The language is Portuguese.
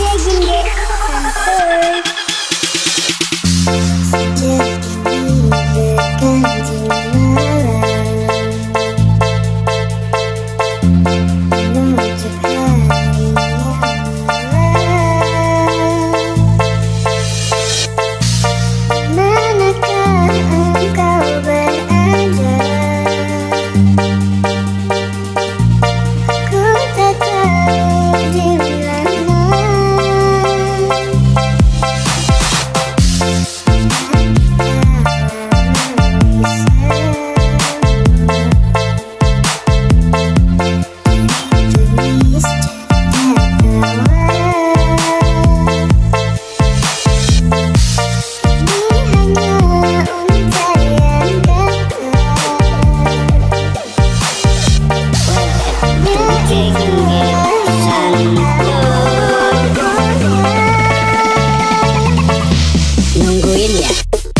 Jason Game. Família.